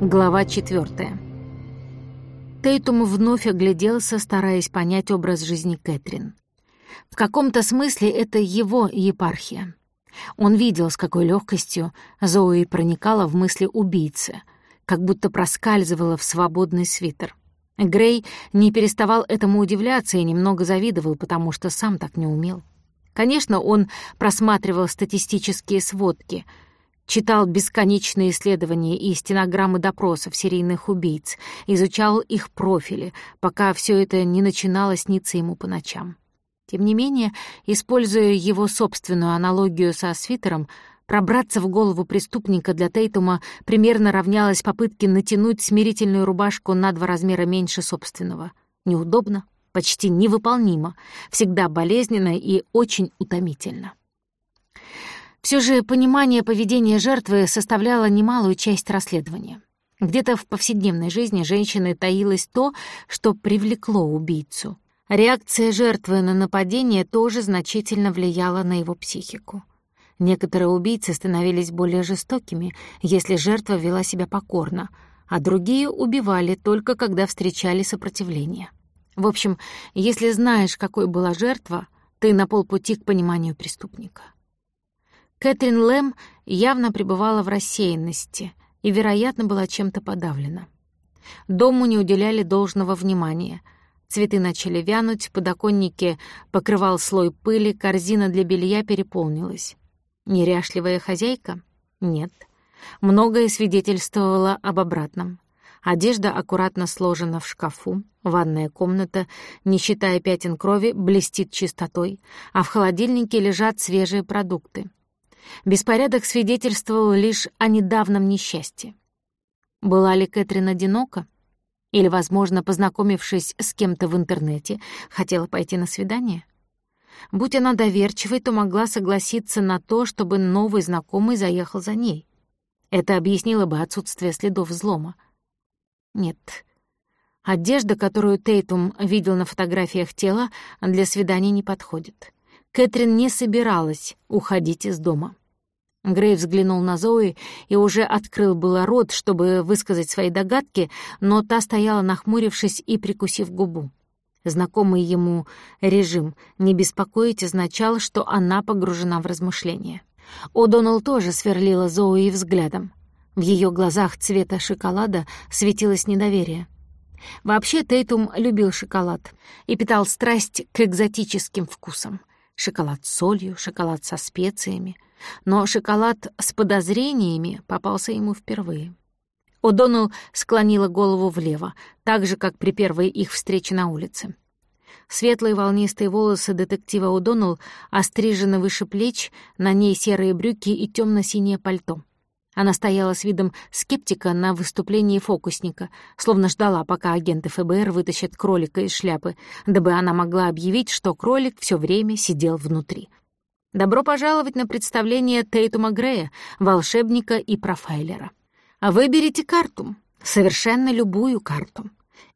Глава четвертая. Тейтум вновь огляделся, стараясь понять образ жизни Кэтрин. В каком-то смысле это его епархия. Он видел, с какой легкостью Зои проникала в мысли убийцы, как будто проскальзывала в свободный свитер. Грей не переставал этому удивляться и немного завидовал, потому что сам так не умел. Конечно, он просматривал статистические сводки — читал бесконечные исследования и стенограммы допросов серийных убийц, изучал их профили, пока все это не начинало сниться ему по ночам. Тем не менее, используя его собственную аналогию со свитером, пробраться в голову преступника для Тейтума примерно равнялось попытке натянуть смирительную рубашку на два размера меньше собственного. Неудобно, почти невыполнимо, всегда болезненно и очень утомительно. Все же понимание поведения жертвы составляло немалую часть расследования. Где-то в повседневной жизни женщины таилось то, что привлекло убийцу. Реакция жертвы на нападение тоже значительно влияла на его психику. Некоторые убийцы становились более жестокими, если жертва вела себя покорно, а другие убивали только когда встречали сопротивление. В общем, если знаешь, какой была жертва, ты на полпути к пониманию преступника. Кэтрин Лэм явно пребывала в рассеянности и, вероятно, была чем-то подавлена. Дому не уделяли должного внимания. Цветы начали вянуть, подоконники покрывал слой пыли, корзина для белья переполнилась. Неряшливая хозяйка? Нет. Многое свидетельствовало об обратном. Одежда аккуратно сложена в шкафу, ванная комната, не считая пятен крови, блестит чистотой, а в холодильнике лежат свежие продукты. Беспорядок свидетельствовал лишь о недавнем несчастье. Была ли Кэтрин одинока? Или, возможно, познакомившись с кем-то в интернете, хотела пойти на свидание? Будь она доверчивой, то могла согласиться на то, чтобы новый знакомый заехал за ней. Это объяснило бы отсутствие следов взлома. Нет. Одежда, которую Тейтум видел на фотографиях тела, для свидания не подходит. Кэтрин не собиралась уходить из дома. Грей взглянул на Зои и уже открыл было рот, чтобы высказать свои догадки, но та стояла, нахмурившись и прикусив губу. Знакомый ему режим «не беспокоить» означал, что она погружена в размышления. О'Доннелл тоже сверлила Зои взглядом. В ее глазах цвета шоколада светилось недоверие. Вообще Тейтум любил шоколад и питал страсть к экзотическим вкусам. Шоколад с солью, шоколад со специями — но шоколад с подозрениями попался ему впервые. О'Доннелл склонила голову влево, так же, как при первой их встрече на улице. Светлые волнистые волосы детектива О'Доннелл острижены выше плеч, на ней серые брюки и темно синее пальто. Она стояла с видом скептика на выступлении фокусника, словно ждала, пока агенты ФБР вытащат кролика из шляпы, дабы она могла объявить, что кролик все время сидел внутри. Добро пожаловать на представление Тейтума Грея, волшебника и профайлера. Выберите карту, совершенно любую карту.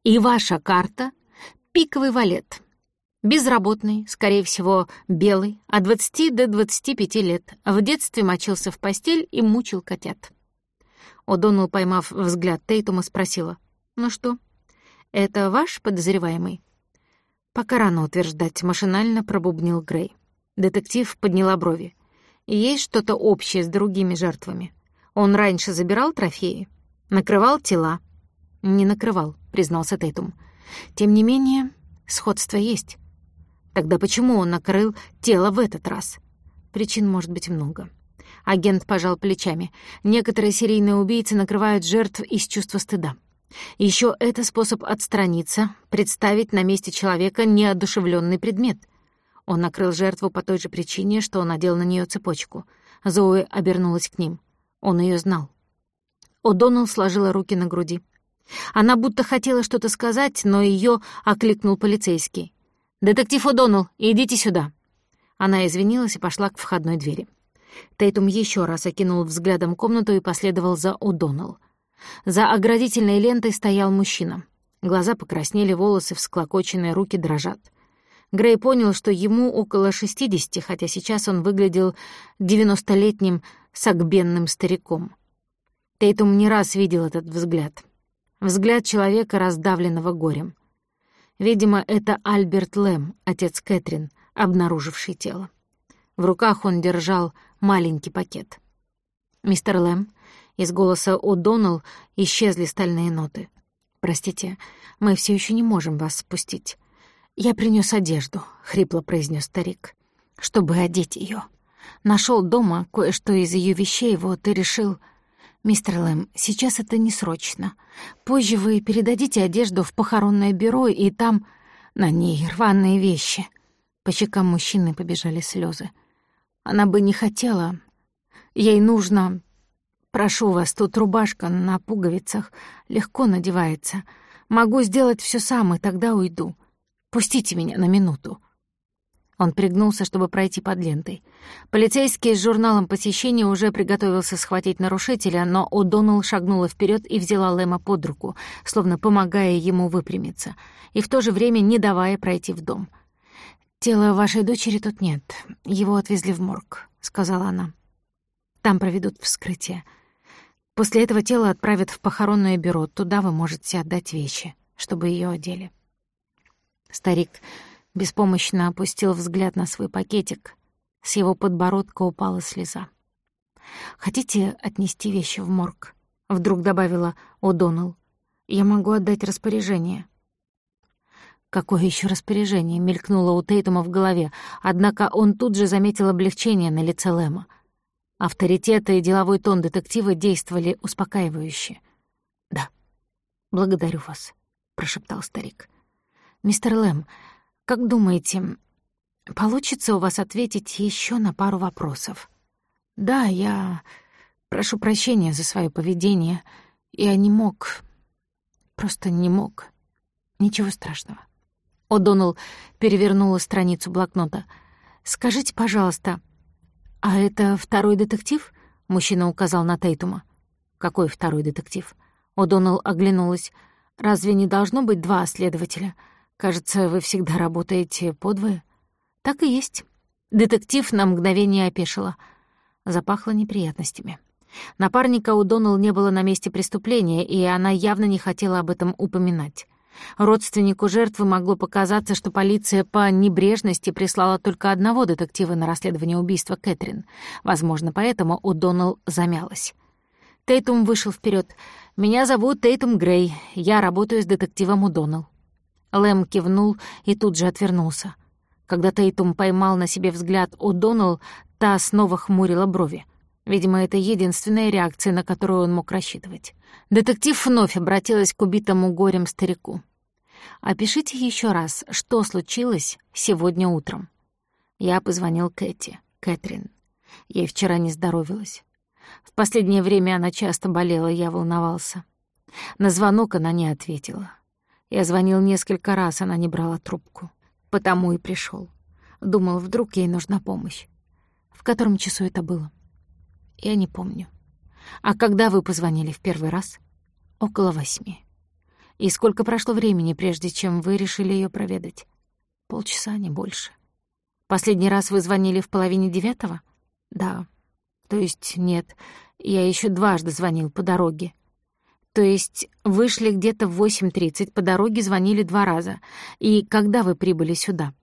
И ваша карта — пиковый валет. Безработный, скорее всего, белый, от 20 до 25 лет. В детстве мочился в постель и мучил котят. О'Доннелл, поймав взгляд Тейтума, спросила, «Ну что, это ваш подозреваемый?» «Пока рано утверждать», — машинально пробубнил Грей. Детектив подняла брови. Есть что-то общее с другими жертвами. Он раньше забирал трофеи? Накрывал тела? Не накрывал, признался Тейтум. Тем не менее, сходство есть. Тогда почему он накрыл тело в этот раз? Причин может быть много. Агент пожал плечами. Некоторые серийные убийцы накрывают жертв из чувства стыда. Еще это способ отстраниться, представить на месте человека неодушевленный предмет — он накрыл жертву по той же причине, что он надел на нее цепочку. Зои обернулась к ним. Он ее знал. О'Доннелл сложила руки на груди. Она будто хотела что-то сказать, но ее окликнул полицейский. «Детектив О'Доннелл, идите сюда!» Она извинилась и пошла к входной двери. Тейтум еще раз окинул взглядом комнату и последовал за О'Доннелл. За оградительной лентой стоял мужчина. Глаза покраснели, волосы всклокоченные, руки дрожат. Грей понял, что ему около 60, хотя сейчас он выглядел девяностолетним сагбенным стариком. Тейтум не раз видел этот взгляд. Взгляд человека, раздавленного горем. Видимо, это Альберт Лэм, отец Кэтрин, обнаруживший тело. В руках он держал маленький пакет. «Мистер Лэм», из голоса О'Доннелл исчезли стальные ноты. «Простите, мы все еще не можем вас спустить. Я принес одежду», — хрипло произнес старик, — «чтобы одеть ее. Нашел дома кое-что из ее вещей, вот и решил...» «Мистер Лэм, сейчас это не срочно. Позже вы передадите одежду в похоронное бюро, и там на ней рваные вещи». По щекам мужчины побежали слезы. Она бы не хотела. Ей нужно... Прошу вас, тут рубашка на пуговицах легко надевается. Могу сделать все сам, и тогда уйду. Пустите меня на минуту. Он пригнулся, чтобы пройти под лентой. Полицейский с журналом посещения уже приготовился схватить нарушителя, но О'Доннелл шагнула вперед и взяла Лэма под руку, словно помогая ему выпрямиться, и в то же время не давая пройти в дом. «Тела вашей дочери тут нет. Его отвезли в морг», — сказала она. «Там проведут вскрытие. После этого тело отправят в похоронное бюро. Туда вы можете отдать вещи, чтобы ее одели». Старик беспомощно опустил взгляд на свой пакетик. С его подбородка упала слеза. «Хотите отнести вещи в морг?» — вдруг добавила О'Доннелл. «Я могу отдать распоряжение». Какое еще распоряжение мелькнуло у Тейтума в голове, однако он тут же заметил облегчение на лице Лэма. Авторитет и деловой тон детектива действовали успокаивающе. «Да, благодарю вас», — прошептал старик. «Мистер Лэм, как думаете, получится у вас ответить еще на пару вопросов?» «Да, я прошу прощения за свое поведение. Я не мог, просто не мог. Ничего страшного». О'Доннелл перевернула страницу блокнота. «Скажите, пожалуйста, а это второй детектив?» — мужчина указал на Тейтума. «Какой второй детектив?» О'Доннелл оглянулась. «Разве не должно быть два следователя? Кажется, вы всегда работаете подвое». «Так и есть». Детектив на мгновение опешила. Запахло неприятностями. Напарника у Доналл не было на месте преступления, и она явно не хотела об этом упоминать. Родственнику жертвы могло показаться, что полиция по небрежности прислала только одного детектива на расследование убийства Кэтрин. Возможно, поэтому у Доналл замялась. Тейтум вышел вперед. «Меня зовут Тейтум Грей. Я работаю с детективом Удонал». Лэм кивнул и тут же отвернулся. Когда Тейтум поймал на себе взгляд О'Доннелл, та снова хмурила брови. Видимо, это единственная реакция, на которую он мог рассчитывать. Детектив вновь обратилась к убитому горем старику. «Опишите еще раз, что случилось сегодня утром». Я позвонил Кэти, Кэтрин. Ей вчера не здоровилась. В последнее время она часто болела, я волновался. На звонок она не ответила. Я звонил несколько раз, она не брала трубку. Потому и пришел. Думал, вдруг ей нужна помощь. В котором часу это было? Я не помню. А когда вы позвонили в первый раз? Около восьми. И сколько прошло времени, прежде чем вы решили ее проведать? Полчаса, не больше. Последний раз вы звонили в половине девятого? Да. То есть нет, я еще дважды звонил по дороге. То есть вышли где-то в 8.30, по дороге звонили два раза. И когда вы прибыли сюда?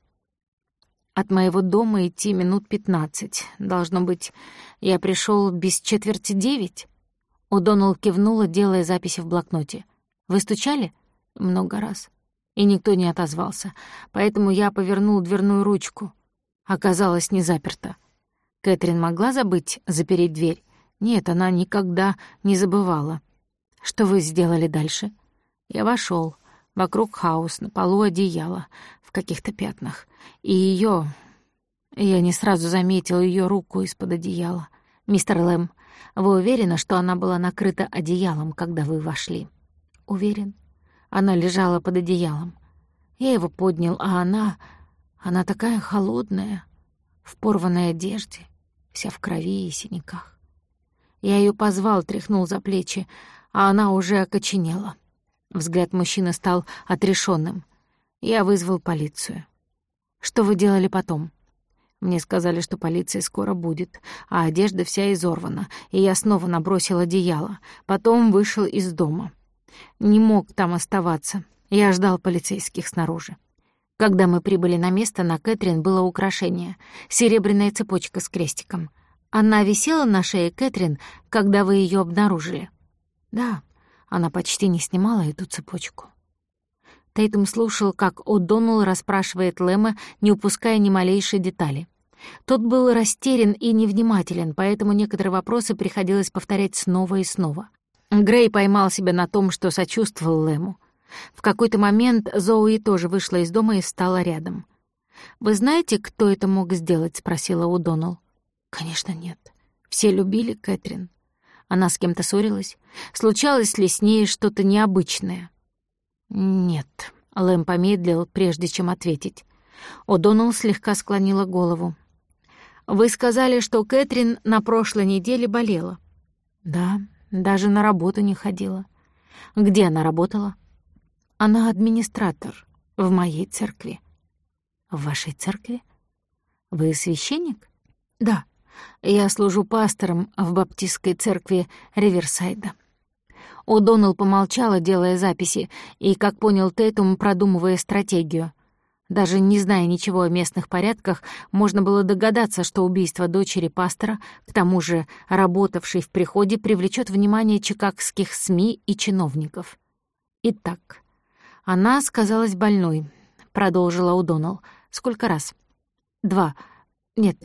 От моего дома идти минут пятнадцать. Должно быть, я пришел без четверти девять. О'Доннелл кивнула, делая записи в блокноте. «Вы стучали?» «Много раз». И никто не отозвался, поэтому я повернул дверную ручку. Оказалось, не заперта. Кэтрин могла забыть запереть дверь? Нет, она никогда не забывала. Что вы сделали дальше? Я вошел. Вокруг хаос, на полу одеяло, в каких-то пятнах. И ее... Я не сразу заметил ее руку из-под одеяла. «Мистер Лэм, вы уверены, что она была накрыта одеялом, когда вы вошли?» «Уверен». Она лежала под одеялом. Я его поднял, а она... Она такая холодная, в порванной одежде, вся в крови и синяках. Я ее позвал, тряхнул за плечи, а она уже окоченела. Взгляд мужчины стал отрешенным. Я вызвал полицию. Что вы делали потом? Мне сказали, что полиция скоро будет, а одежда вся изорвана, и я снова набросил одеяло. Потом вышел из дома. Не мог там оставаться. Я ждал полицейских снаружи. Когда мы прибыли на место, на Кэтрин было украшение — серебряная цепочка с крестиком. Она висела на шее Кэтрин, когда вы ее обнаружили. Да, она почти не снимала эту цепочку. Тейтум слушал, как О'Доннелл расспрашивает Лэма, не упуская ни малейшей детали. Тот был растерян и невнимателен, поэтому некоторые вопросы приходилось повторять снова и снова. Грей поймал себя на том, что сочувствовал Лэму. В какой-то момент Зоуи тоже вышла из дома и стала рядом. «Вы знаете, кто это мог сделать?» — спросила Удонал. «Конечно, нет. Все любили Кэтрин. Она с кем-то ссорилась. Случалось ли с ней что-то необычное?» «Нет», — Лэм помедлил, прежде чем ответить. О'Доннелл слегка склонила голову. «Вы сказали, что Кэтрин на прошлой неделе болела?» «Да, даже на работу не ходила». «Где она работала?» «Она администратор в моей церкви». «В вашей церкви? Вы священник?» «Да, я служу пастором в баптистской церкви Риверсайда». О'Доннелл помолчала, делая записи, и, как понял Тейтум, продумывая стратегию. Даже не зная ничего о местных порядках, можно было догадаться, что убийство дочери пастора, к тому же работавшей в приходе, привлечет внимание чикагских СМИ и чиновников. Итак, она сказалась больной, продолжила Удонал. Сколько раз? Два. Нет,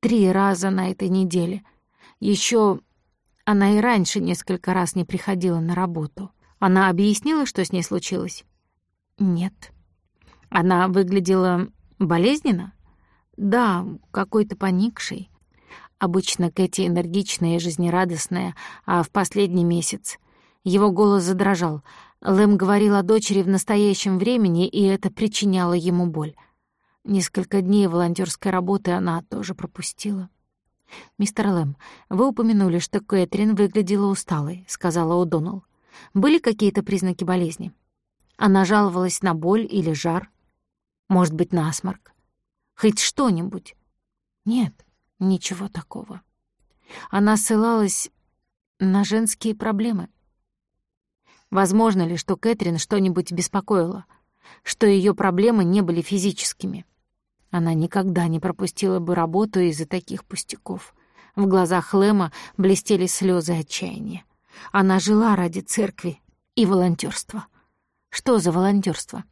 три раза на этой неделе. Еще она и раньше несколько раз не приходила на работу. Она объяснила, что с ней случилось? Нет. Она выглядела болезненно? Да, какой-то поникшей. Обычно Кэти энергичная и жизнерадостная, а в последний месяц его голос задрожал. Лэм говорил о дочери в настоящем времени, и это причиняло ему боль. Несколько дней волонтерской работы она тоже пропустила. «Мистер Лэм, вы упомянули, что Кэтрин выглядела усталой», — сказала О'Доннелл. «Были какие-то признаки болезни? Она жаловалась на боль или жар? Может быть, насморк? Хоть что-нибудь?» «Нет, ничего такого. Она ссылалась на женские проблемы». Возможно ли, что Кэтрин что-нибудь беспокоило, что ее проблемы не были физическими? Она никогда не пропустила бы работу из-за таких пустяков. В глазах Лэма блестели слезы отчаяния. Она жила ради церкви и волонтерства. Что за волонтерство?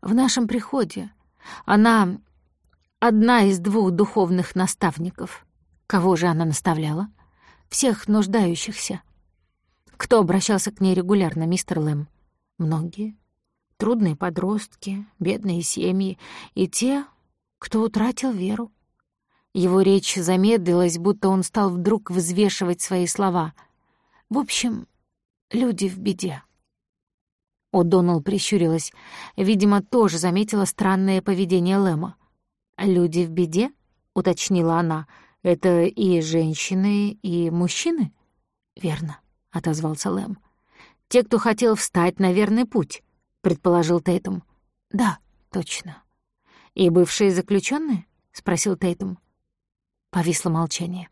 В нашем приходе она одна из двух духовных наставников. Кого же она наставляла? Всех нуждающихся. Кто обращался к ней регулярно, мистер Лэм? Многие. Трудные подростки, бедные семьи и те, кто утратил веру. Его речь замедлилась, будто он стал вдруг взвешивать свои слова. В общем, люди в беде. О'Доннелл прищурилась. Видимо, тоже заметила странное поведение Лэма. «Люди в беде?» — уточнила она. «Это и женщины, и мужчины?» «Верно», — отозвался Лэм. «Те, кто хотел встать на верный путь», — предположил Тейтум. «Да, точно». «И бывшие заключенные? спросил Тейтум. Повисло молчание.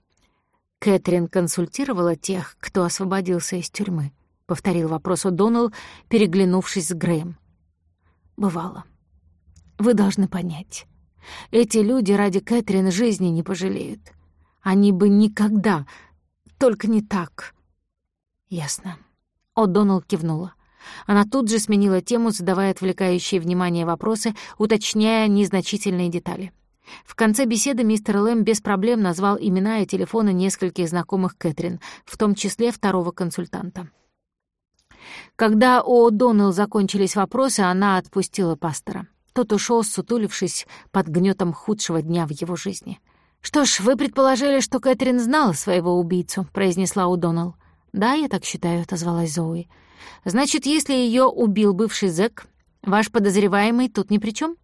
Кэтрин консультировала тех, кто освободился из тюрьмы. Повторил вопрос О'Доннелл, переглянувшись с Грэем. «Бывало. Вы должны понять. Эти люди ради Кэтрин жизни не пожалеют. Они бы никогда, только не так». «Ясно». О'Доннелл кивнула. Она тут же сменила тему, задавая отвлекающие внимание вопросы, уточняя незначительные детали. В конце беседы мистер Лэм без проблем назвал имена и телефоны нескольких знакомых Кэтрин, в том числе второго консультанта. Когда у О'Доннелл закончились вопросы, она отпустила пастора. Тот ушел, сутулившись под гнетом худшего дня в его жизни. «Что ж, вы предположили, что Кэтрин знала своего убийцу», — произнесла О'Доннелл. «Да, я так считаю», — отозвалась Зои. Значит, если ее убил бывший зэк, ваш подозреваемый тут ни при чем?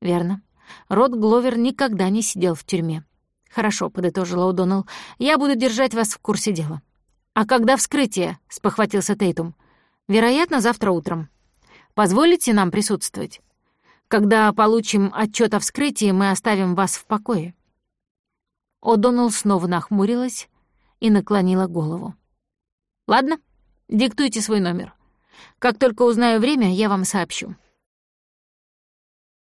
Верно. Рот Гловер никогда не сидел в тюрьме. Хорошо, подытожила О'Доннелл. Я буду держать вас в курсе дела. А когда вскрытие? спохватился Тейтум. Вероятно, завтра утром. Позволите нам присутствовать? Когда получим отчет о вскрытии, мы оставим вас в покое. О'Доннелл снова нахмурилась и наклонила голову. «Ладно, диктуйте свой номер. Как только узнаю время, я вам сообщу».